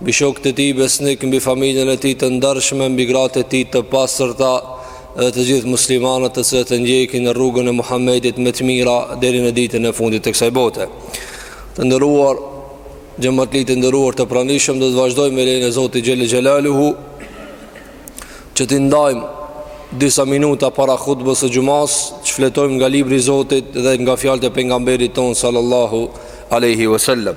Mbi shokët e tij besnikë, mbi familjen e tij të ndershme, mbi gratë e tij të pastërta dhe të gjithë muslimanët të cilët e ndjekin rrugën e Muhamedit me të mira deri në ditën e fundit të kësaj bote. Të nderuar xhematli të nderuar të pranishëm do të vazhdojmë me lejen e Zotit Xhele Xhelaluhu që t'i ndajmë disa minuta para hutbës së xumas, të fletojmë nga libri i Zotit dhe nga fjalët e pejgamberit tonë sallallahu alaihi wasallam.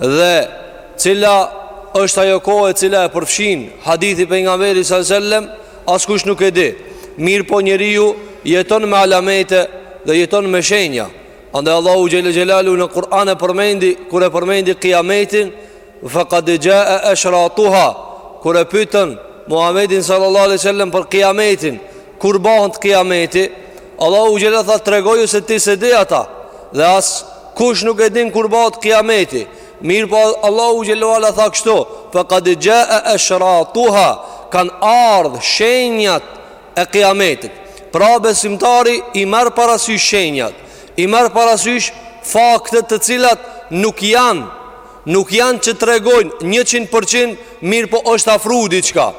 Dhe cila është ajo kohë e cila e përfshin hadithi i pejgamberit sellem, askush nuk e di. Mirëpo njeriu jeton me alamete dhe jeton me shenja. Andaj Allahu Xhele Xhelalu në Kur'an e përmendi, kur e përmendi kiametin, fekad xhae eshratuha, kur e pytën Muhammedin sallallahu alai sellem për kiametin, Kur bëhet kiameti, Allahu Xhele tha tregoju se ti s'e di ata Dhe askush nuk e din kur bëhet kiameti Mirëpo Allahu Xhele ala tha kështu Fekad xhae eshratuha Kanë ardhë shenjat e kiametit Pra besimtari i merr parasysh shenjat I merr parasysh faktet të cilat nuk janë Nuk janë që tregojnë 100% mirëpo është afru diçka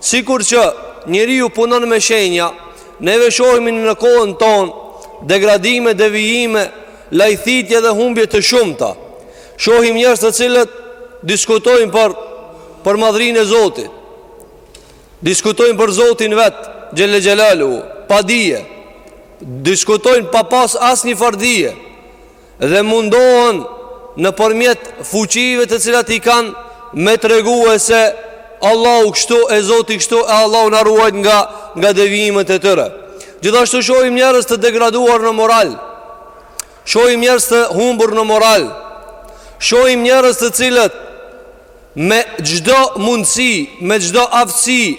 Sikur që njeriu punon me shenja, neve shohim në kohën tonë degradime, devijime, lajthitje dhe humbje të shumta. Shohim njerëz të cilët diskutojnë për për madhërinë e Zotit. Diskutojnë për Zotin vetë, Xhele Xhelalu, pa dije. Diskutojnë pa pas asnjë farë dije. Dhe mundohen nëpërmjet fuqive të cilat i kanë me tregue se Allahu kështu e Zoti kështu e Allahu na ruajt nga, nga devijimet e tyre. Gjithashtu shohim njerëz të degraduar në moral, shohim njerëz të humbur në moral, shohim njerëz të cilët me çdo mundësi, me çdo aftësi,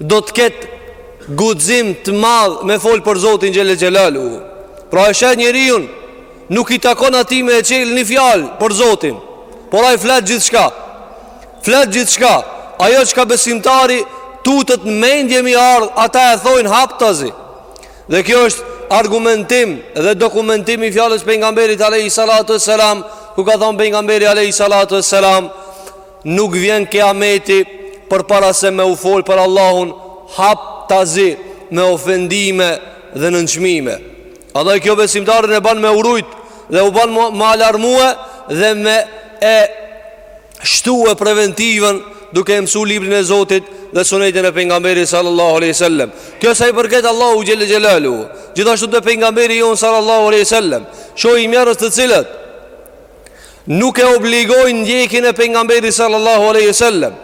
do të ketë guxim të madh me fol për Zotin Xhele Xhelalu. Pra e sheh njeriun nuk i takon atij me e çel një fjalë për Zotin, por ai flet gjithçka. Flet gjithçka. Ajo çka besimtari tutet në mendje me i ardh, ata e thojnë haptazi. Dhe kjo është argumentim dhe dokumentim i fjalës pejgamberit alayhi salatu selam, ku ka thonë pejgamberi alayhi salatu selam Nuk vjen kiameti përpara se me u fol për Allahun haptazi me ofendime dhe nënçmime. Andaj kjo besimtarin e ban me u rujt dhe e ban me alarmue dhe me e shtue preventivën duke e mësu librin e Zotit dhe sunetin e pejgamberit sallallahu alaihi wasallam. Kjo sa i përket Allahu xhelle xhelalu. Gjithashtu te pejgamberi jonë sallallahu alaihi wasallam, shohim njerëz të cilët nuk e obligojnë ndjekjen e pejgamberit sallallahu aleyhi sallem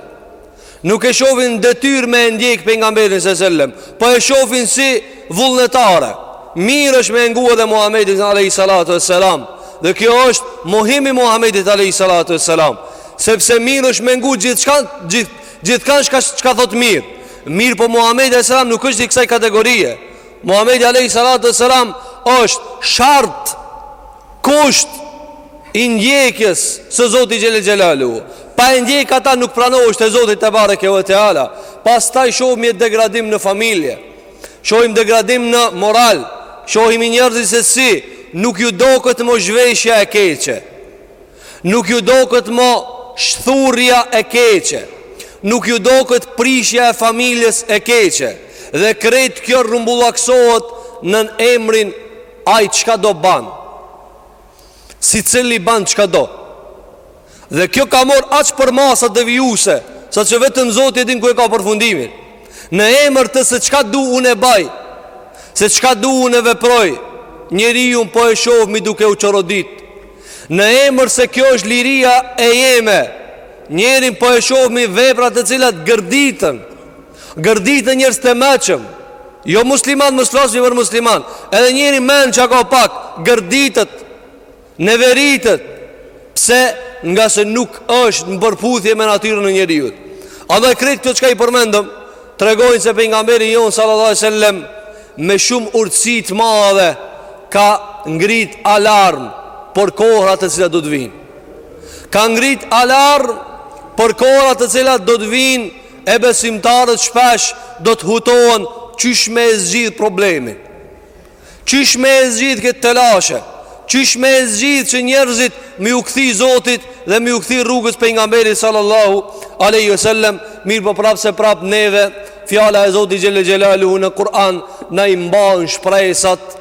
nuk e shofin detyrë me ndjek pejgamberin sallallem po e shofin si vullnetare mirë është me ngu edhe Muhammedin aleyhi sallatu e selam dhe kjo është mohim i Muhammedit aleyhi sallatu e selam sepse mirë është me ngu gjithkan çka thotë mirë Mirëpo Muhammedi a.s. nuk është i kësaj kategorie Muhammedi a.s. është shart Kusht i ndjekjes së Zotit xhele xhelaluhu Pa e ndjek ata nuk pranohesh te Zoti tebareke ue teala Pastaj shohim një degradim në familje Shohim degradim në moral Shohim njerëzit se si Nuk ju doket më zhveshja e keqe Nuk ju doket më shthurja e keqe Nuk ju doket prishja e familjes e keqe Dhe krejt kjo rrumbullaksohet në emrin Ai çka do ban Secili ban çka do Dhe kjo ka mor aq përmasa devijuse Saqë vetëm zoti e din ku e ka përfundimin Në emër të se çka du unë e baj Se çka du unë e veproj Njeriun po e shofmi duke u çorodit Në emër se kjo është liria e jeme Njerin po e shofmi vepra të cilat gërditen Gërditen njerëz të mençëm Jo musliman, mos flasmi për musliman Edhe njeri mend që ka pak Gërditet Neveritet Pse ngase nuk është në përputhje me natyrën e njeriut Edhe krejt këto çka i përmendëm Tregojnë se pejgamberi jonë sallallahu alejhi sellem Me shumë urtësi të madhe Ka ngrit alarm Për kohëra të cilat do të vijnë Ka ngrit alarm Për kohëra të cilat do të vijnë E besimtarët shpesh do të hutohen qysh me e zgjidh problemin. Qysh me e zgjidh këtë telashe. Qysh me e zgjidh që njerëzit me ju kthy Zotit dhe me ju kthy rrugës pejgamberit sallallahu aleyhi ve sellem. Mirëpo prapë se prapë neve, fjala e Zotit xhele xhelaluhu në Kur'an, na i mban shpresat.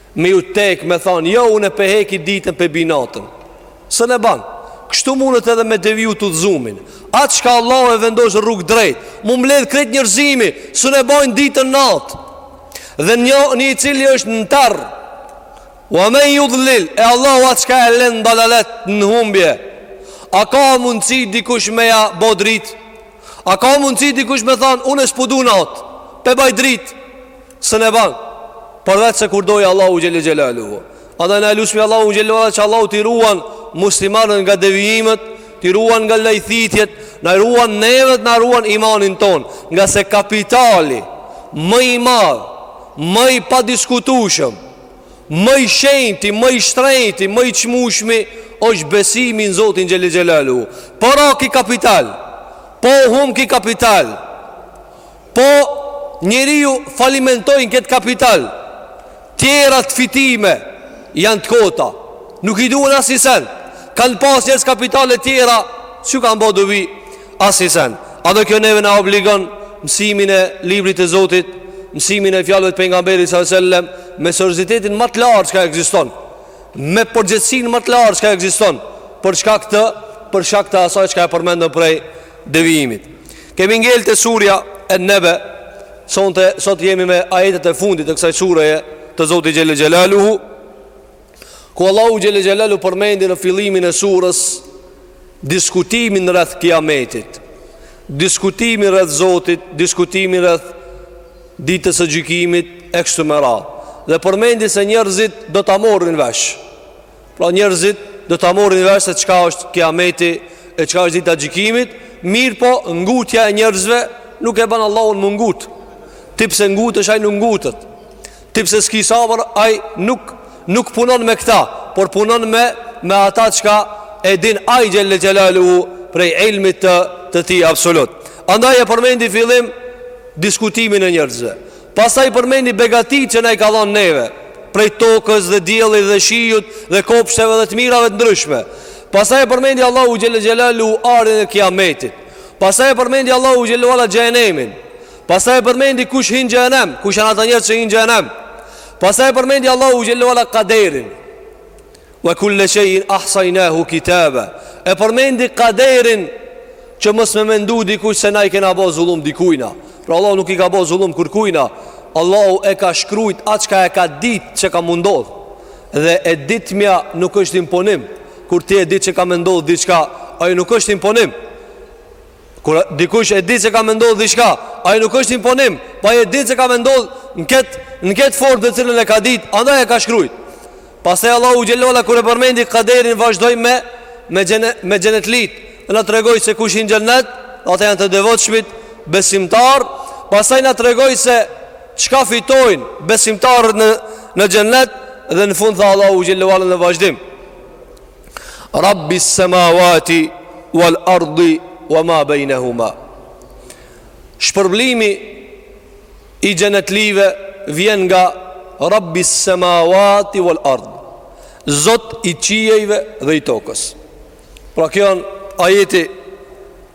Me ju tek me than Jo unë e pe heki ditën pe bi natën S'un e ban Kështu mundet edhe me deviju t'udhzumin Atë çka Allahu e vendos rrug drejt M'u mbledh krejt njerzimi S'un e bajn ditën nat Dhe një, një i cili është në terr Ua man judlil E Allahu atë çka e len në dalalet në humbje A ka mundësi dikush me ja bo drit A ka mundësi dikush me than Unë e s'po du nat Pe baj drit Se ne ban përveç se kur dojë Allahu xhelle xhelaluhu Edhe ne e lusmi Allahun xhelle ue ala Që Allahu t'i ruan muslimanët nga devijimet T'i ruan nga lajthitjet Na ruan nevet na ruan imanin tonë Ngase kapitali Më i madh Më i padiskutushëm Më i shenjti, më i shtrenjti, më i çmushmi është besimi në Zotin xhelle xhelaluhu Po ra ky kapital Po hum ky kapital Po njeriu falimentoi në këtë kapital Tjerat fitime janë të kota Nuk i duhen asnjë sen Kanë pas njerëz kapitale tjera S'u kanë bo dobi asnjë sen Edhe kjo neve na obligon Mësimin e librit të Zotit Mësimin e fjalëve të Pejgamberit së sellem Me seriozitetin më të lartë çka ekziston Me përgjegjësinë më të lartë çka ekziston Për shkak të Për shkak të asaj çka e përmendëm prej devijimit Kemi ngel te surja En-Nebe Sonte, sot jemi me ajetet e fundit të kësaj sureje të Zotit xhelle xhelaluhu Ku Allahu xhelle xhelaluhu përmendi në fillimin e surës Diskutimin rreth kiametit Diskutimin rreth Zotit Diskutimin rreth ditës së gjykimit E kështu me radhë Dhe përmendi se njerëzit do ta morrin vesh Pra njerëzit do ta morrin vesh se çka është kiameti e çka është dita e gjykimit, mirëpo ngutja e njerëzve nuk e ban Allahun m'u ngut. Ti pse ngutesh ai nuk ngutet. Ti pse s'ki sabër ai nuk nuk punon me këta, por punon me me ata çka e din ai xhelle xhelalu prej ilmit të të tij absolut. Andaj e përmendi n'fillim diskutimin e njerëzve. Pastaj përmendi begatitë që na i ka dhënë neve, prej tokës dhe diellit dhe shiut dhe kopshteve dhe të mirave të ndryshme. Pastaj e përmendi Allahu xhelle xhelaluhu ardhjen e Kiametit. Pastaj e përmendi Allahu xhelle ue ala xhehenemin. Pastaj e përmendi kush hin n'xhehenem, kush janë ata njerëz që hin n'xhehenem. Pastaj e përmendi Allahu xhelle ue ala kaderin. Wa kulle shejin ahsajnahu kitaba E përmendi kaderin Që mos me mendu dikush se na i kena bo zullum dikujna Pra Allahu nuk i ka bo zullum kërkujna Allahu e ka shkrujt atë çka e ka dit që ka me ndodh Dhe e ditmja nuk është imponim Kur ti e dit që ka me ndodh diçka Ajo nuk është imponim Kur dikush e di se ka me ndodh diçka, ai nuk është imponim, po ai e di se ka me ndodh në këtë në këtë formë të cilën e ka ditë, andaj e ka shkrujt. Pastaj Allahu xhelalu kur e përmendi kaderin vazhdoi me me xhenë me xhenetlit, na tregoi se kush hin n'xhenet, ata janë të devotshmit besimtarë, pastaj na tregoi se çka fitojnë besimtarët në në xhenet dhe në fund tha Allahu xhelalu në vazhdim. Rabbi sëmavati Wal ardi Wa ma bejne huma Shpërblimi I gjenetlive Vjen nga Rabbi sëmavati Wal ardi Zot i qiejve dhe i tokës Pra kjo në ajet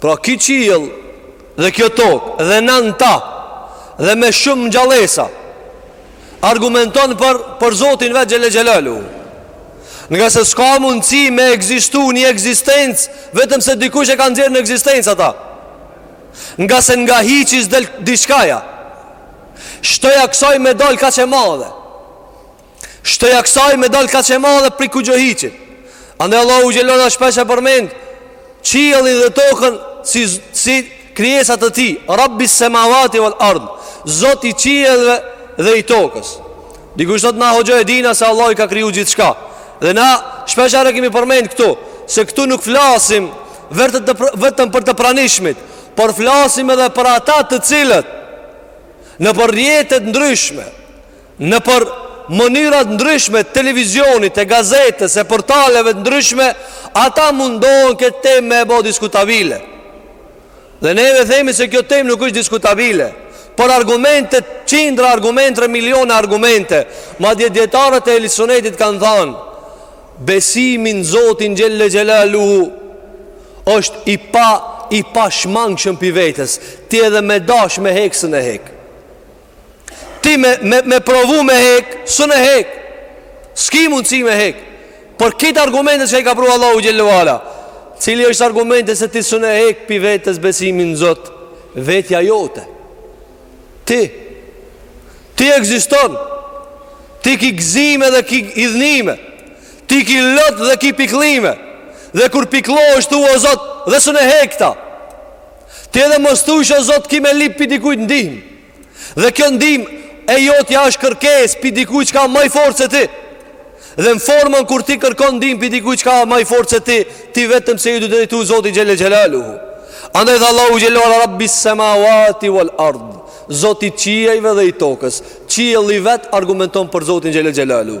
Pra ky qiell dhe kjo tokë dhe nën ta dhe me shumë gjallesa argumenton për për Zotin vetë Xhelel Xhelalu. Nga se s'ka mundësi me ekzistu një ekzistencë vetëm se dikush e ka nxjerrë në ekzistencë ata. Nga se nga hiçi s'del diçka. Shtoja kësaj me dal kaq e madhe. Shtoja kësaj me dal kaq e madhe prej kurgjohiçit. Andaj Allahu xhelala shpesh e përmend qiellin dhe tokën si si krijesa të tij, Rabbi semawati wal ard, Zoti i qiellve dhe i tokës. Dikush thot na hoxhë e dina se Allahu i ka kriju gjithçka. Dhe na shpeshherë kemi përmend këtu se këtu nuk flasim vetëm për të pranishmit, por flasim edhe për ata të cilët nëpër rrjete të ndryshme Nëpër mënyra të ndryshme të televizionit, e gazetës, e portaleve të ndryshme, ata mundohen këtë temë me e bo diskutabile. Dhe neve themi se kjo temë nuk është diskutabile, por argumente, qindra argumente, miliona argumente, madje dijetarët e ehli sunetit kanë thanë, besimi në Zotin xhele xhelaluhu, është i pa, i pashmangshëm pi vetes, ti edhe me dash me hek s'un e hek. Ti me, me, me provu me hek S'un e hek S'ki mundësi me hek Por krejt argumentet që i ka pru Allahu xhele ue ala Cili është argument se ti s'un e hek Pi vetes besimin n'Zot Vetja jote Ti Ti ekziston Ti ki gzime dhe ki idhnime Ti ki lot dhe ki pikllime Dhe kur pikllohesh thu o Zot Dhe s'un e hek ta Ti edhe mos thujsh o Zot ki me lip pi dikujt ndihmë. Dhe kjo ndihmë e jotja është kërkesë pi dikujt çka ma i fortë se ti. Dhe në formën kur ti kërkon ndihmë pi dikujt çka ma i fortë se ti, ti vetëm se ju ke drejtu Zotit xhel xhelaluhu. Andaj tha Allahu xhelal rabbis samawati wal ard. Zoti i qiejve dhe i tokës. Qielli vet argumenton për Zotin xhel xhelaluhu.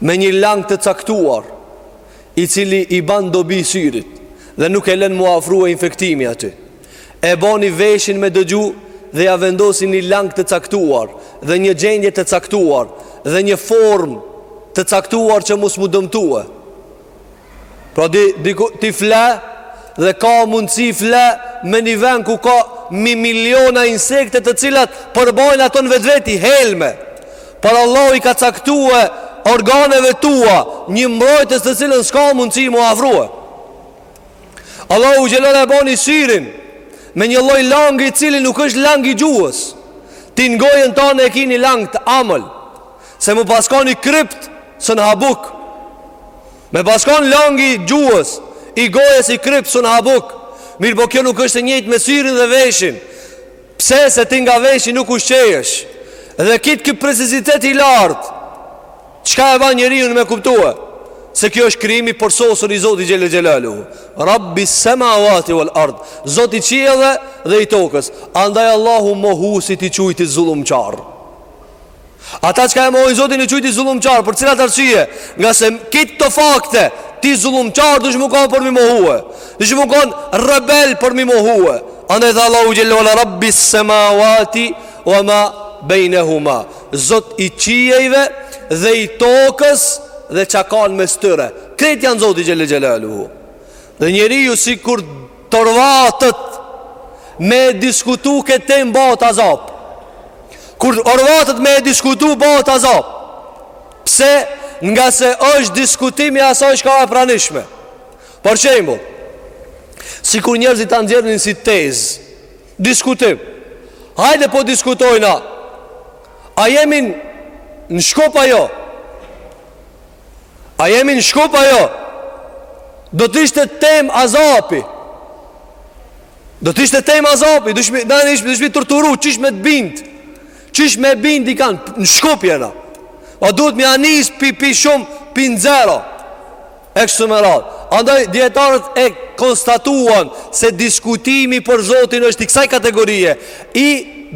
me një lang të caktuar, i cili i ban dobi syrit dhe nuk e lën m'u afrue infektimi aty. E boni veshin me dëgju dhe ia vendosi një lang të caktuar dhe një gjendje të caktuar dhe një formë të caktuar që mos m'u dëmtue. Pra di, diku ti fle Dhe ka mundësi fle Në një vend ku ka Mi miliona insekte të cilat Përmbajnë ato në vetveti Helme Por Allahu i ka caktue Organeve tua Një mbrojtës të cilën s'ka mundësi m'u afrue Allahu xhelle e boni syrin Me një lloj langi cili nuk është lang i gjuhës Ti n'gojën tane e ki ni lang të amël Se me pas kon i krypt s'un ha buk Me pas kon langi gjuhës I gojës i krypt s'un ha buk Mirëpo kjo nuk është njëjtë me syrin dhe veshin Pse se ti nga veshi nuk ushqehesh Dhe ky ky precizitet i lartë Çka e ban njeriun me kuptue Se kjo është krijim i përsosur i Zotit Xhelle Xhelaluhu Rabbi semavati wal ard Zoti qiejve dhe i tokës Andaj Allahu mohuesit i qujti zullumqarë Ata çka e mohojnë zotin i qujti zullumqarë Për cilat arsye Ngase këto fakte Ti zullumqar duhesh me kanë për me i mohue Duhesh me kanë rebel për me i mohue Andaj tha Allahu xhelle ala Rabbi semawati Wa ma bejnehuma Zot i qiejve Dhe i tokës Dhe çka ka n'mes tyre Krejt janë t'zotit xhelle xhelaluhu Dhe njeriu sikur T'orvatet me diskutu këtë temë bahet azab. Kur orvatet me diskutu bahet azab. Pse ngase është diskutim i asaj çka e pranishme. Për shembull, sikur njerëzit ta nxjerrnin si tezë, diskutim, hajde po diskutojna, a jemi në Shkup a jo, A jemi në Shkup a jo Do të ishte temë azapi Do të ishte temë azapi Do shmi, da, ishme, ishme torturë Qysh me të bind Qysh me e bind nikan Në Shkup jena A duhet me ia nis pi, pi shumë Pi në zero E kshu me radhë Andaj dijetarët e konstatuan Se diskutimi për zotin është i kësaj kategorie I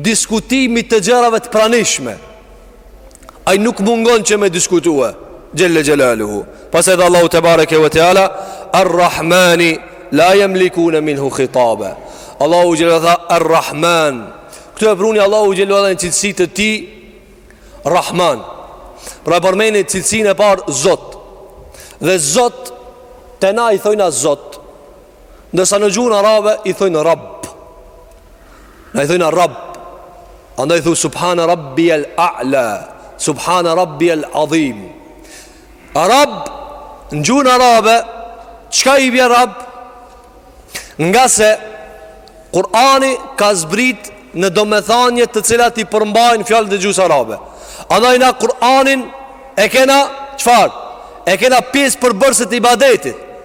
diskutimit të gjërave të pranishme Ai nuk mungon që me diskutue Xhelle xhelaluhu Pastaj tha Allahu tebareke ve teala Ar-Rahmani La jemlikune minhu khitabe Allahu xhelaluhu tha Ar-Rahman Këtu e pruni Allahu xhelaluhu edhe një cilësi të tij Rahman Pra e përmeni cilësinë e parë Zot Dhe Zot Të na i thojna Zot Ndërsa në gjuhën arabe i thojnë Rabb. Na i thojnë Rabb. Andaj thu Subhana Rabbi el A'la, Subhana Rabbi el Adhim. Rabb në gjuhën arabe çka i vjen Rabb? Nga se Kur'ani ka zbrit në domethanje të cilat i përmbajnë fjalët e gjuhës arabe. Andaj na Kur'anin e kena çfarë? E kena pjesë përbërëse të ibadetit.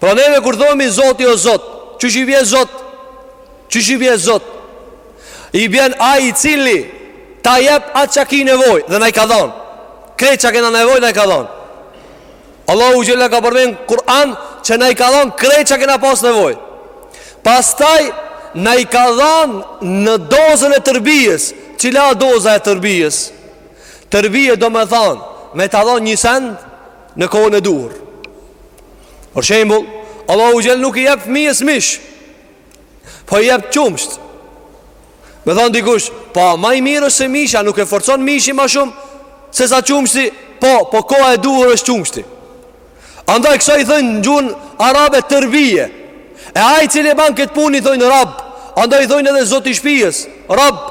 Pra neve kur thomi Zot, o Zot, çish i bie Zot? Çish i bie Zot? I bjen ai i cili ta jep atë çka ke nevojë dhe na i ka dhënë. Krejt çka kena nevojë na i ka dhënë. Allahu xhella ka përmend Kur'an që na i ka dhan krejt çka kena pas nevojë. Pastaj na i ka dhënë në dozën e tërbijës. Cila doza e tërbijës? Tërbije do me thonë me ta dhan një send në kohën e duhur. Për shembull, Allahu xhel nuk i jep fëmijës mish, po i jep qumësht. Me thon dikush, po ma i mirë është mishi, a nuk e forcon mishi ma shumë se sa qumshti, po, po koha e duhur është qumshti. Andaj kësaj i thonë në gjuhën arabe tërbije E ai i cili e ban këtë punë i thonë Rabb, andaj i thonë edhe Zot i shpisë, Rabb,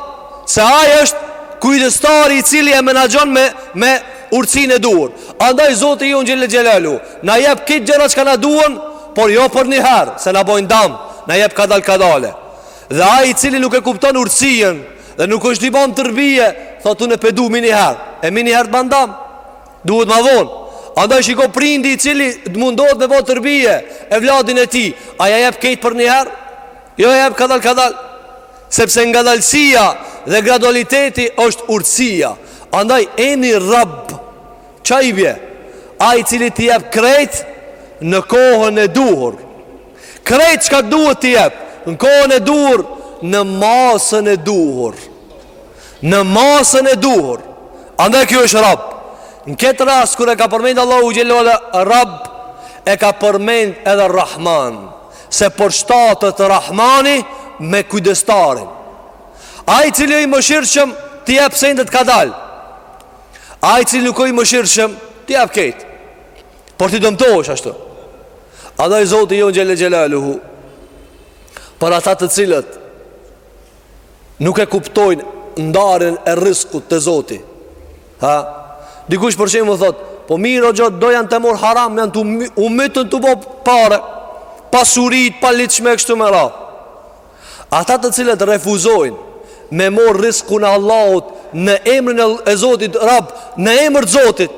se ai është kujdestari i cili e menaxhon me me urtësinë e duhur. Andaj Zoti jonë xhel-le xhelaluhu na jep krejt gjëra çka na duhen, por jo për një herë, se na bojnë dam, na jep kadal kadale. Dhe ai i cili nuk e kupton urtësinë dhe nuk është i bam tërbije, thotë unë po e du menjiherë, e menjiherë të ban dam. Duhet ma vonë Andaj shiko prindi i cili mundohet me ba tërbije evladin e tij A ja jep krejt për njëherë Jo ja jep kadal kadal Sepse ngadalsia dhe gradualiteti është urtsia Andaj emri rab ça i bje Ai i cili t'i jep krejt Në kohën e duhur Krejt çka duhet t'i jep Në kohën e duhur Në masën e duhur Në masën e duhur Andaj ky është rab Në këtë rast kur e ka përmend Allahu xhel-le ve ala Rab e ka përmend edhe Rahman Se përshtatet Rahmani me kujdestarin Ai i cili o i mëshirshëm t'i jep sendet kadal Ai i cili nuk o i mëshirshëm t'i jep krejt Por ti dëmtohesh ashtu Andaj Zoti jonë xhel-le xhelaluhu Për ata të cilët nuk e kuptojnë ndarjen e rriskut te Zoti. Ha? Dikush për shembull thot, po mirë hoxho, do janë tu mor haram, janë tu u myt n' tu bo pare. Pasurit paligjshme kështu më radh. Ata të cilët refuzojnë me mor rriskun e Allahut në emrin e Zotit Rab, në emër të Zotit,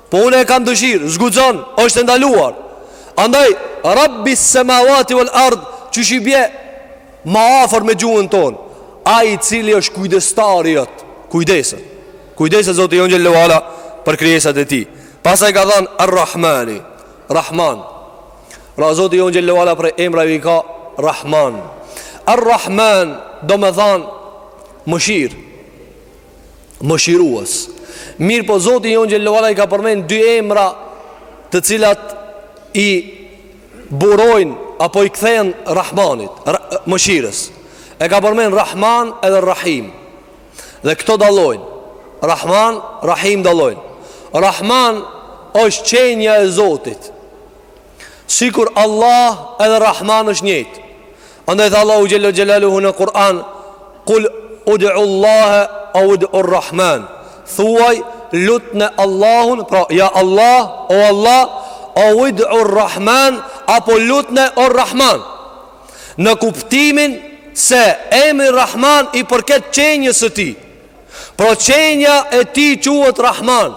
Po unë e kam dëshirë, s'guxon, është e ndaluar. Andaj Rabbi samawati wal ard, qysh i bie ma afër me gjuhën tonë. Ai i cili është kujdestari jot, kujdeset. Kujdeset Zoti jonë Xhelle ve ala për krijesat e tij. Pastaj ka thanë Ar-Rahmani, Rahman. Pra Zoti jonë Xhelle ve ala prej emrave ka Rahman. Ar-Rahman domethanë mëshirë. mëshirues. Mirëpo Zoti jonë Xhelle ve ala i ka përmend dy emra të cilat i burojnë apo i kthehen Rahmanit, mëshirës. E ka përmend Rahman edhe Rahim. Dhe këto dallojnë. Rahman, Rahim dallojnë. Rahman është qenia e Zotit. Sikur Allah edhe Rahman është njëjtë Andaj tha Allahu Xhelle Xhelaluhu në Kur'an Kul udu Allahe evid'u Rrahman Thuaj lutne Allahun Pra ja Allah o Allah Evid'u Rrahman Apo lutne o Rahman Në kuptimin se emri Rahman i përket qenies së tij Pra qenia e tij quhet Rahman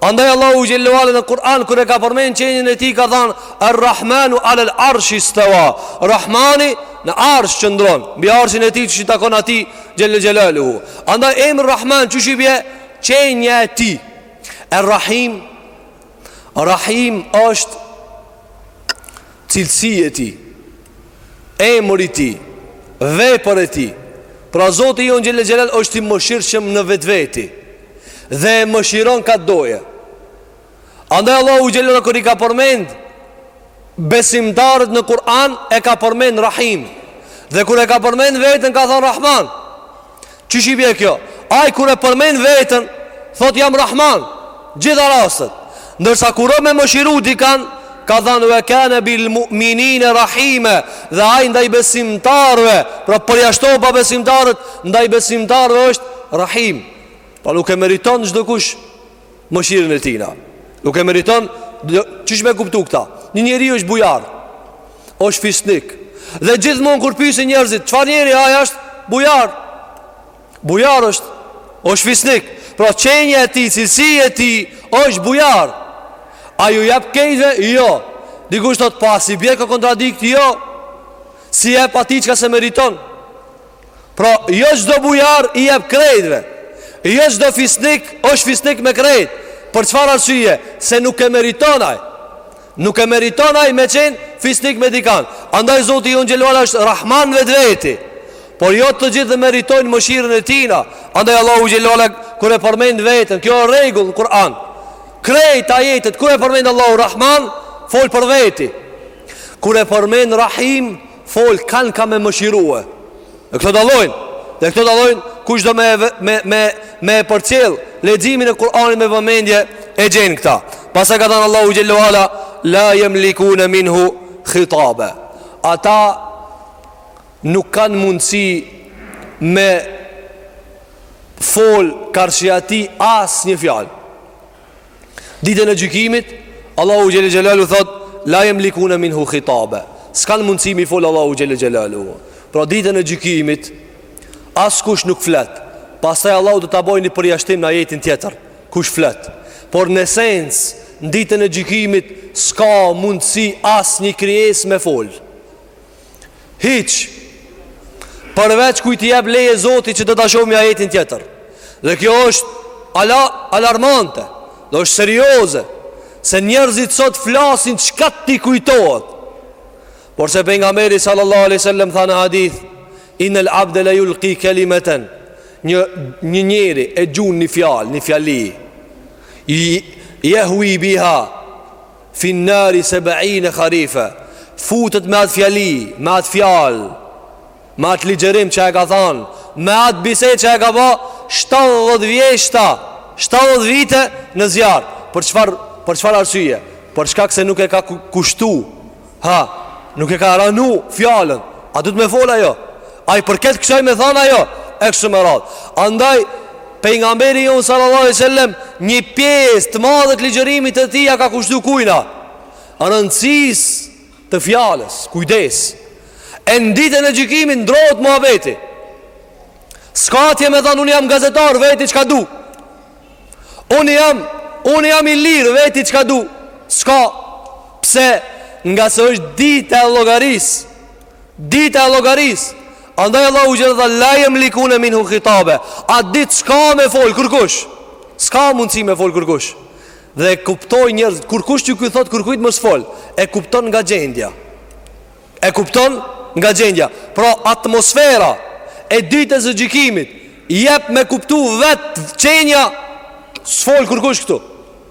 Andaj Allahu Xhelle ve ala në Kur'an Kur e ka përmend qenien e tij ka thanë Er Rahmanu alel arshi steva Rahmani në arsh qëndron Mbi arshin e tij qysh i takon atij Xhelle Xhelaluhu Andaj emri Rahman qysh i bie qenia e tij Er Rahim Rahim është Cilësi e Tij, emër i Tij, vepër e Tij. Pra Zoti jonë Xhelle Xhelal është i mëshirshëm në vetveti Dhe e mëshiron kë të dojë Andaj Allahu Xhelle kur i ka përmend Besimtarët në Kur'an e ka përmend Rahim Dhe kur e ka përmend veten ka thanë Rahman Qysh i bie kjo? Ai kur e përmend veten, thotë jam Rahman. Gjitha rastet. Ndërsa kur do me mëshiru dikan, ka thanë ve kane bil mu'minina rahime dhe ai ndaj besimtarëve, pra përjashto pabesimtarët, ndaj besimtarëve është Rahim. Po nuk e meriton çdokush mëshirën e tijna Nuk e meriton Qysh me kuptu këta Një njeri është bujar është fisnik Dhe gjithmonë kur pysin njerëzit Çfarë njeri ai është bujar Bujar është është fisnik Pra qenia e tij, cilësi e tij është bujar A ju jep krejtve? Jo Dikush thotë po s'i bie kjo kontradikt? Jo S'i jep atij çka s'e meriton Pra, jo çdo bujar i jep krejtve. Jo çdo fisnik është fisnik me krejt. Për çfarë arsye? Se nuk e meriton ai. Nuk e meriton ai me qenë fisnik me dikan. Andaj Zoti jonë xhelaluhu është Rahman vetveti. Por jo të gjithë e meritojnë mëshirën e tina. Andaj Allahu xhelaluhu kur e përmend vetën, kjo është rregull në Kur'an. Krejt ajetet kur e përmend Allahu Rahman, fol për veti. Kur e përmend Rahim, Fol kan ka me mëshirue. E këto dallojnë. Dhe këto dallojnë kush do me me me me përcjell leximin e Kur'anit me vëmendje e gjen këta. Pastaj ka thënë Allahu xhelaluhu la jemlikune minhu hitabe. Ata nuk kanë mundësi me fol karshi Atij as një fjalë. Ditën e gjykimit, Allahu xhele xhelaluhu thotë, la jemlikune minhu hitabe. S'kanë mundësi me i fol Allahut xhele xhelaluhu. Pra ditën e gjykimit, askush nuk flet. Pastaj Allahu do ta bojë një përjashtim në ajetin tjetër. Kush flet. Por në esencë, në ditën e gjykimit, s'ka mundësi asnjë krijesë me fol. Hiç. Përveç kujt i jep leje Zoti që do ta shohim në ajetin tjetër. Dhe kjo është ala alarmante, dhe është serioze se njerëzit sot flasin çka t'i kujtohet. Porse pejgamberi sallallahu alaihi wasallam tha në hadith innel abde le julki kelimeten një një njeri e gjun një fjalë, një fjali. Jehui biha Fin nari sebe'ine harife, futet me atë fjali, me atë fjalë, me atë ligjërim që e ka thanë, me atë bisedë që e ka ba, 70 vjeshta, 70 vite në zjarr. Për çfarë, për çfarë arsye? Për shkak se nuk e ka kushtu, ha, nuk e ka ranu fjalën, a duhet me fol a jo? A i përket kësaj me than a jo? E kështu me radhë. Andaj, Pejgamberi jonë sallallahu alaihi wasallam një pjesë të madhe të ligjërimit të tij ia ka kushtu kujna. Rëndësisë të fjalës, kujdes. E në ditën e gjykimit ndrohet muhabeti. S'ka atje me thanë, unë jam gazetar, veti çka du. Unë jam, unë jam i lirë, veti çka du. S'ka, pse ngase është dita e llogarisë, Dita e llogarisë Andaj Allahu xhele tha la jemlikune minhu hitabe Atë ditë s'ka me fol kërkush S'ka mundësi me fol kërkush Dhe e kuptojnë njerëzit Kërkush nuk i thotë kërkujt mos fol E kupton nga gjendja E kupton nga gjendja Pra atmosfera E ditës së gjykimit Jep me kuptu vetë qenja S'fol kërkush këtu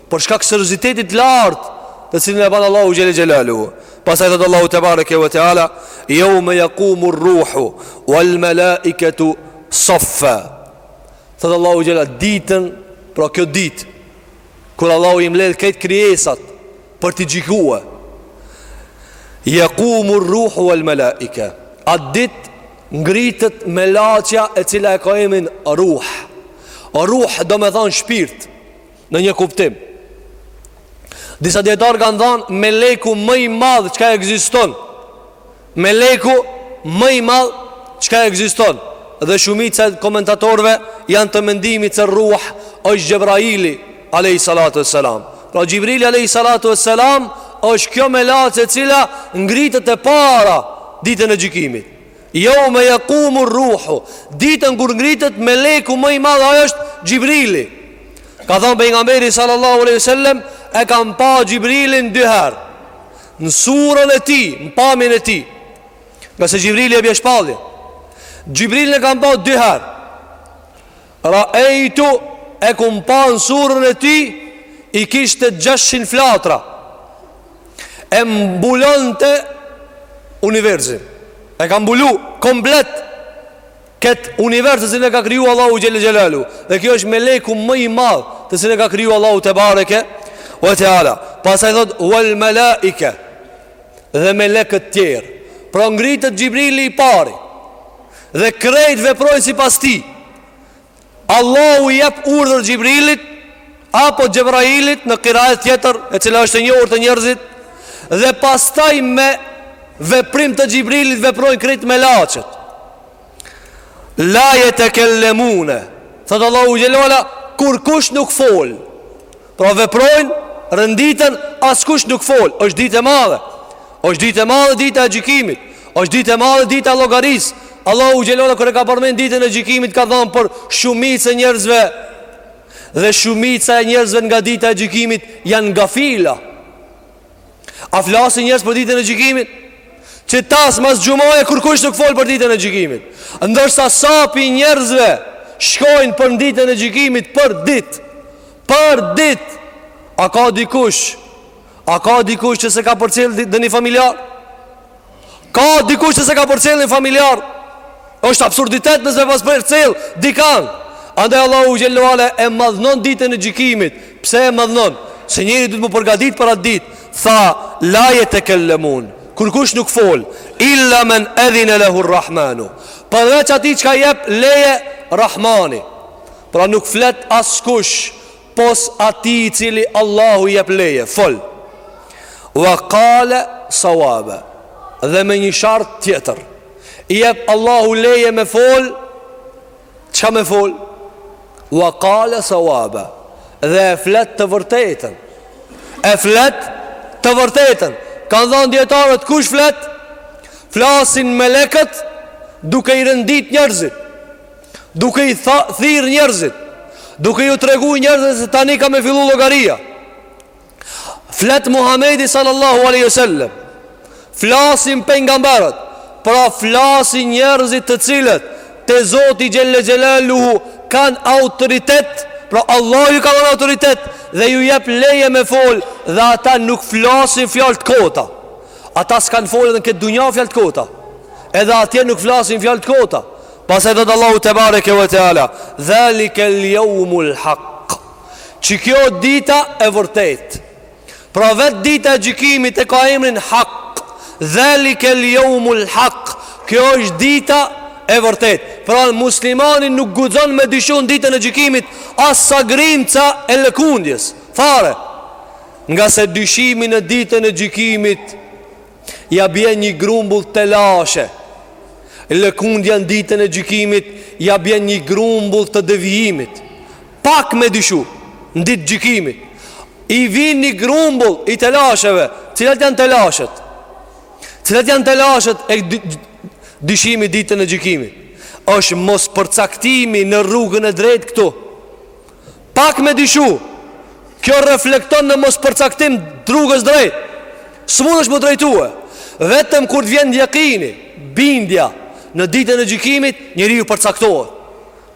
Për shkak seriozitetit lartë Të cilin e ban Allahu xhel-le xhelaluhu Pastaj thotë Allahu tebareke ve teala Jeume jekumu rruhu vel melaiketu saffa Thotë Allahu xhel-le ditën Pra kjo ditë Kur Allahu i mledh krejt krijesat Për t'i gjykue Jekumu rruhu vel melaike At ditë ngritet melaqja e cila e ka emnin ruh Ruh domethonë shpirt Në një kuptim Disa dijetarë kanë thanë Meleku më i madh Çka ekziston Meleku më i madh Çka ekziston Dhe shumica e komentatorve Janë të mendimit se ruh është Xhebraili alejhi salatu ve selam Pra Xhibrili alejhi salatu ve selam është kjo melaqe e cila ngritet e para ditën e gjykimit Yawma yaqumu ar-ruhu, ditën kur ngritet meleku më i madh ai është Xhibrili. Ka thënë pejgamberi sallallahu alaihi wasallam, e kam pa Xhibrilin dy herë. Në surën e tij, në pamjen e tij. Ngase Xhibrili e bje shpalljen. Xhibrilin e kam pa dy herë. Raejtu e kam pa në surën e tij I kishte gjashtqind flatra E mbulonte universin E ka mbulu komplet Këtë univers të cilin e ka kriju Allahu xhel-le xhelaluhu Dhe kjo është meleku më i madh Të cilin e ka kriju Allahu tebareke ve teala Pastaj thotë Vel melaike dhe melekët tjerë. Pra ngritet Xhibrili i pari dhe krejt veprojnë sipas tij. Allahu i jep urdhër Xhibrilit apo Xhebrailit në kiraet tjetër e cila është e njohur te njerëzit dhe pastaj me veprim të Xhibrilit veprojnë krejt melaqet la jetekel-lemune thotë Allahu xhel-le ve ala kurkush nuk fol Pra veprojnë, renditen, askush nuk fol, është ditë e madhe, është ditë e madhe dita e gjikimit, është ditë e madhe dita e llogarisë, Allahu xhel-le ve ala kur e ka përmend ditën e gjykimit ka thonë por shumica e njerëzve dhe shumica e njerëzve nga dita e gjykimit janë gafila. A flasin njerëz për ditën e gjykimit? Qe tash mas xhumaje kurkush nuk fol për ditën e gjykimit. Ndërsa sa pi njerëzve shkojnë për ditën e gjykimit për ditë. Për ditë. A ka dikush? A ka dikush që s'e ka përcjell ndonji familjar? Ka dikush që s'e ka përcjell një familjar është absurditet nëse pas përcjell dikan Andaj Allahu xhel-le ve ala e madhnon ditën e gjykimit Pse e madhnon? Se njeriu duhet m'u përgatit për atë ditë Tha la jetekel-lemun Kurkush nuk fol Il-la men edhine lehur Rahmanu Përveç atij që ka jep leje Rahmani Pra nuk flet askush pos atij i cili Allahu jep leje, fol. Wa qala sawaba. Dhe me një shart tjetër. I jep Allahu leje me fol, çka me fol? Wa qala sawaba. Dhe e flet të vërtetën. E flet të vërtetën. Kanë thënë dijetarët kush flet? Flasin melekët duke i rendit njerëzit. duke i tha, thirr njerëzit, duke ju tregu njerëzit se tani ka me fillu llogaria. Flet Muhamedi sallallahu aleyhi sallem, flasin pejgamberët, pra flasin njerëzit të cilët te Zoti xhelle xhelaluhu kanë autoritet, pra Allahu ju ka dhënë autoritet dhe ju jep leje me fol dhe ata nuk flasin fjalë të kota. Ata s'kanë folë edhe në këtë dunja fjalë të kota, edhe atje nuk flasin fjalë të kota. Pastaj thot Allahu tebareke ve teala, "Zalika al-yawmul haq." Që kjo dita e vërtetë. Pra vet dita e gjykimit e ka emrin hak. Dhalika al-yawmul haq. Kjo është dita e vërtetë. Pra muslimani nuk guxon me dyshu n'ditën e gjykimit as sa grimca e lëkundjes. Fare. Ngase dyshimi në ditën e gjykimit Ia bjen një grumbull telashe Lëkundja në ditën e gjykimit Ia bjen një grumbull të devijimit Pak me dyshu Në ditë gjykimit I vjen një grumbull i telasheve Cilat janë telashet Cilat janë telashet e dyshimi ditën e gjykimit është mospërcaktimi në rrugën e drejtë këtu Pak me dyshu, kjo reflekton në mospërcaktim t'rrugës drejtë. S'mundësh m'u drejtue. Vetëm kur të vjen jekini, bindja, në ditën e gjykimit, njeriu përcaktohet.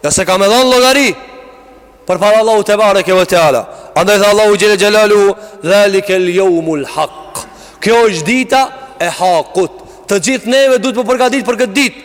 Dhe se ka me dhonë llogari përpara Allahut tebareke ve teala. Andaj tha Allahu xhelle xhelaluhu, dhalikel jeumul haq. Kjo është dita e hakut. Të gjithë neve duhet m'u përgatit për këtë ditë.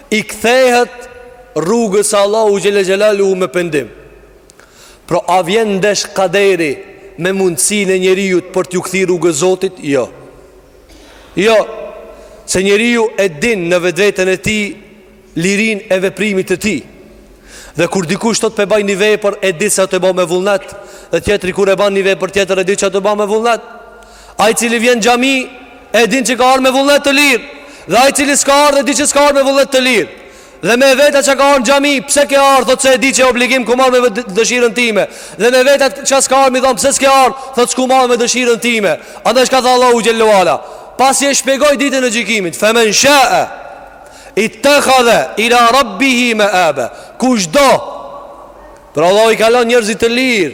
I kthehet rrugës së Allahut xhelle xhelaluhu me pendim Po a vjen ndesh kaderi me mundësinë e njeriut për t'iu kthy rrugës Zotit? Jo Jo Se njeriu e din në vetveten e tij lirinë e veprimit të tij Dhe kur dikush thot p'e baj një vepër e di se asht tu e ba me vullnet dhe tjetri kur e ban një vepër tjetër e di se asht tu e ba me vullnet Ai i cili vjen n'xhami e din që ka ardh me vullnet të lirë dhe ai i cili s'ka ardh e di që s'ka ardh me vullnet të lirë. Dhe me vet atë që ka ardh në xhami, pse ke ardh, thotë se e di që e obligim, kom ardh me dëshirën time. Dhe me vet atë që s'ka ardh me i thon pse s'ke ardh, thotë s'kom ardh me dëshirën time. Andaj çka tha Allahu xhelle ve ala, pasi e shpjegoi ditën e gjykimit, femen sha'a ittakhadha ila rabbihi ma'aba. Kush do? Pra Allahu i ka lënë njerëzit të lirë.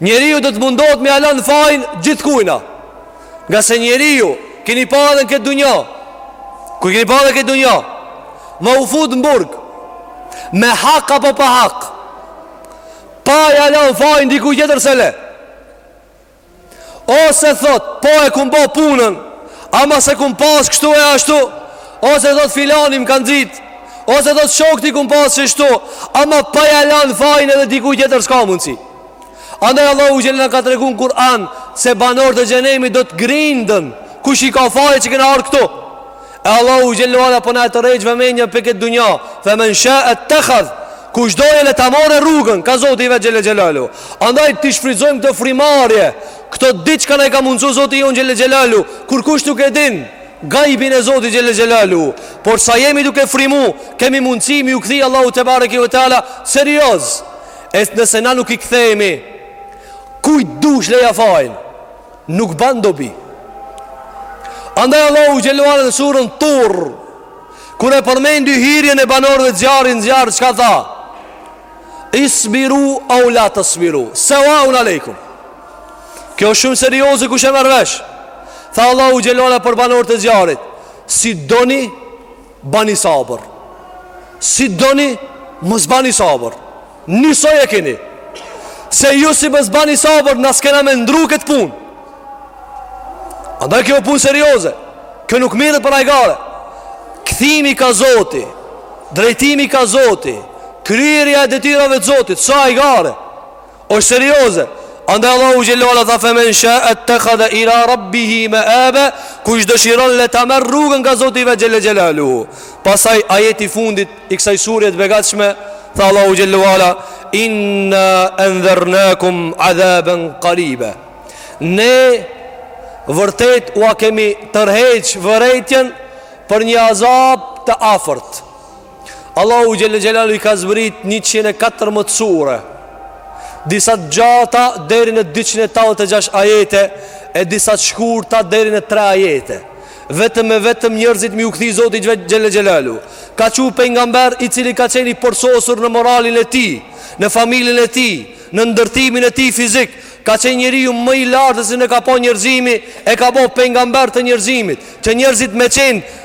Njeriu do të mundohet me ia lon fajin gjithkujna Ngase njeriu kini pa edhe në këtë dunja Kur kini pa edhe n'këtë dunja Me u fut në burg Me hak apo pa hak Pa ia lon fajin dikujt tjetër s'e le Ose thot, po e kum bo punën, ama s'e kum pas kështu e ashtu. Ose thot filani më ka nxit. Ose thot shokt i kum pas kështu, ama pa ja lan fajin edhe dikujt tjetër s'ka mundsi. Andaj Allahu xhelal ka tregu n'Kur'an se banorët e xhenemit do të grindën kush i ka fajet që kena ardh këtu. E Allahu xhel-le ve ala po na e tërheq vëmendjen për këtë dunja Femen sha attakhadha Kush don le ta marre rrugën Ka Zoti i vet xhel-le xhelaluhu Andaj t'i shfrytëzojmë këto frymëmarrje Këto ditë që na i ka mundësu Zoti jonë xhel-le xhelaluhu Kurkush nuk e din Gajbin e Zotit xhel-le xhelaluhu Por sa jemi duke frymu Kemi mundësi m'iu kthy Allahut tebareke ve teala Serioz E nëse na nuk i kthehemi Kujt dush leja fajin nuk ban dobi. Andaj Allahu xhel-le ve ala në surën Tur, kur e përmendi hyrjen e banorëve të zjarrit n'zjarr çka tha? Isbiru aw la tasbiru, sawaun aleikum. Kjo shumë serioze kush e merr vesh. Tha Allahu xhel-le ve ala për banorët e zjarrit, si doni Bani sabër Si doni Mos bani sabër Nisoj e keni Se ju si mos bani sabër Na s'kena me ndru këtë pun Andaj kjo pun serioze Kjo nuk mirret për hajgare Kthimi ka zoti Drejtimi ka zoti Kryerja e detyrave të zotit S'a hajgare Asht serioze. Andaj Allahu xhel-le ve ala tha femen sha attakhadha ila rabbihi ma'aba, kush dëshiron le ta merr rrugën nga Zoti i vet xhel-le xhelaluhu. Pastaj ajeti i fundit i kësaj sure të begatshme, tha Allahu xhel-le ve ala inna anzarnakum azaban qariba. Ne vërtet ua kemi tërheq vërejtjen për një azab të afërt. Allahu xhel-le xhelaluhu i ka zbrit 114 sure Disa të gjata deri në 286 ajete E disa të shkurta deri në 3 ajete Vetëm e vetëm njerëzit m'iu kthy Zotit xhel-le xhelaluhu Ka çu pejgamber i cili ka qen i përsosur në moralin e tij Në familjen e tij Në ndërtimin e tij fizik Ka qenë njeriu më i lartë si e ka pa njerëzimi E ka bo pejgamber të njerëzimit Që njerëzit me qenë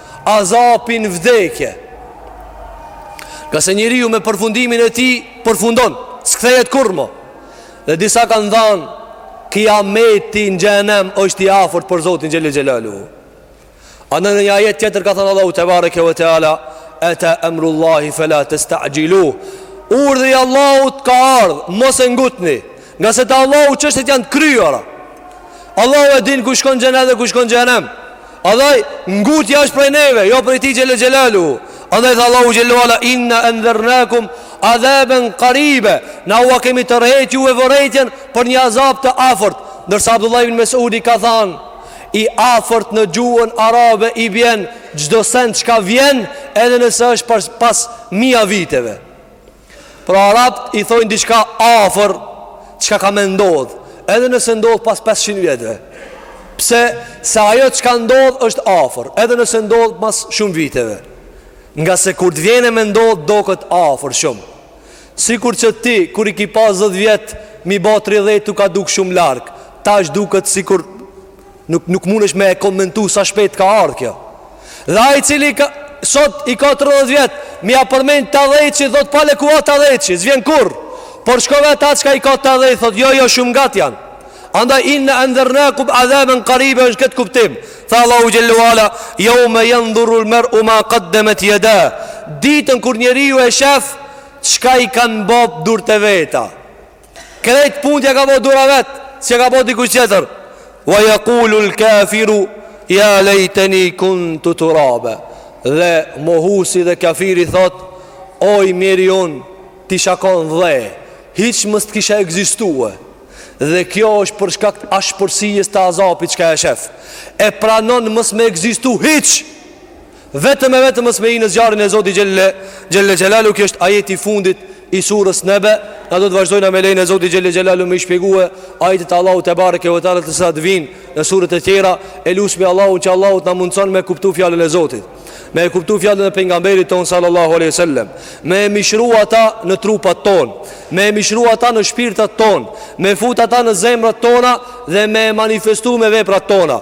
azapin vdekje Ngase njeriu me përfundimin e tij përfundon S'kthehet kurrë mo Dhe disa kanë thanë Kijameti në xhehnem është i afërt për Zotin Gjellë Gjellalu A në në një ajet tjetër ka thanë Allahu tebareke ue teala Eta emrullahi fela testaxhiluh Urdhri i Allahut ka ardhë Mos e ngutni Ngase te Allahu çështjet janë të kryara Allahu e din kush shkon xhenet dhe kush shkon xhehnem Andaj, ngutja është prej neve, jo prej tij xhel-le xhelaluhu. Andaj, tha Allahu xhel-le ue ala, inna endhernakum adhaben karibe, na ua kemi tërhjek juve vërejtjen për një azab të afërt. Ndërsa Abdullah ibn Mesudi ka than, i afërt në gjuhën arabe i bjen çdo send çka vjen edhe nëse është pas, pas mija viteve. Pra arabët i thojnë diçka afër çka ka me ndodh, edhe nëse ndodh pas 500 vjetve. Pse se ajo çka ndodh është afër, edhe nëse ndodh pas shumë viteve. Ngase kur të vjen me ndodh doket afër shumë. Sikur që ti kur i ki pas 10 vjet, m'i ba 30 t'u ka dukë shumë larg. Tash duket sikur Nuk nuk mundesh me e komentu sa shpejt ka ardh kjo. Dhe ai i cili ka sot i ka 30 vjet, me ia përmend tetëdhetshin, thotë pale kur tetëdhetshi, s'vjen kurr. Por shko vete ata çka i ka tetëdhetë, thot jo jo shumë ngat janë. Andaj inna endhernakum adhaben karibe e ka këtë kuptim Tha Allahu xhel-le ue ala Jeume jendhurul mer'u ma kaddemet jedah Ditën kur njeriu e shef Çka i kanë bo durt e veta Krejt punët ja ka bo dora e vet S'ja ka bo dikush tjetër Ue jekulul kafiru Ja lejteni kuntu turabe Dhe mohusi dhe kafiri thot Oj mjeri unë T'isha kon dhe Hiç mos t'kisha ekzistue Dhe kjo është për shkak të ashpërsisë të azapit çka e shef E pranon mos me ekzistu hiç Vetëm e vetëm mos me hi në zjarrin e Zotit xhel-le xhelaluhu Ky është ajeti i fundit i surës nebe Na do të vazhdojna me lejen e Zotit xhel-le xhelaluhu Me i shpjegue ajetet e Allahut tebareke ue teala të sa të vinë Në surët e tjera e lusmi Allahun që Allahu të na mundëson me e kuptu fjalën e Zotit Me e kuptu fjalën e pejgamberit ton sallallahu aleyhi sallem Me e mishru ata në trupat ton Me e mishru ata në shpirtat ton Me fut ata në zemrat tona Dhe me e manifestu me veprat tona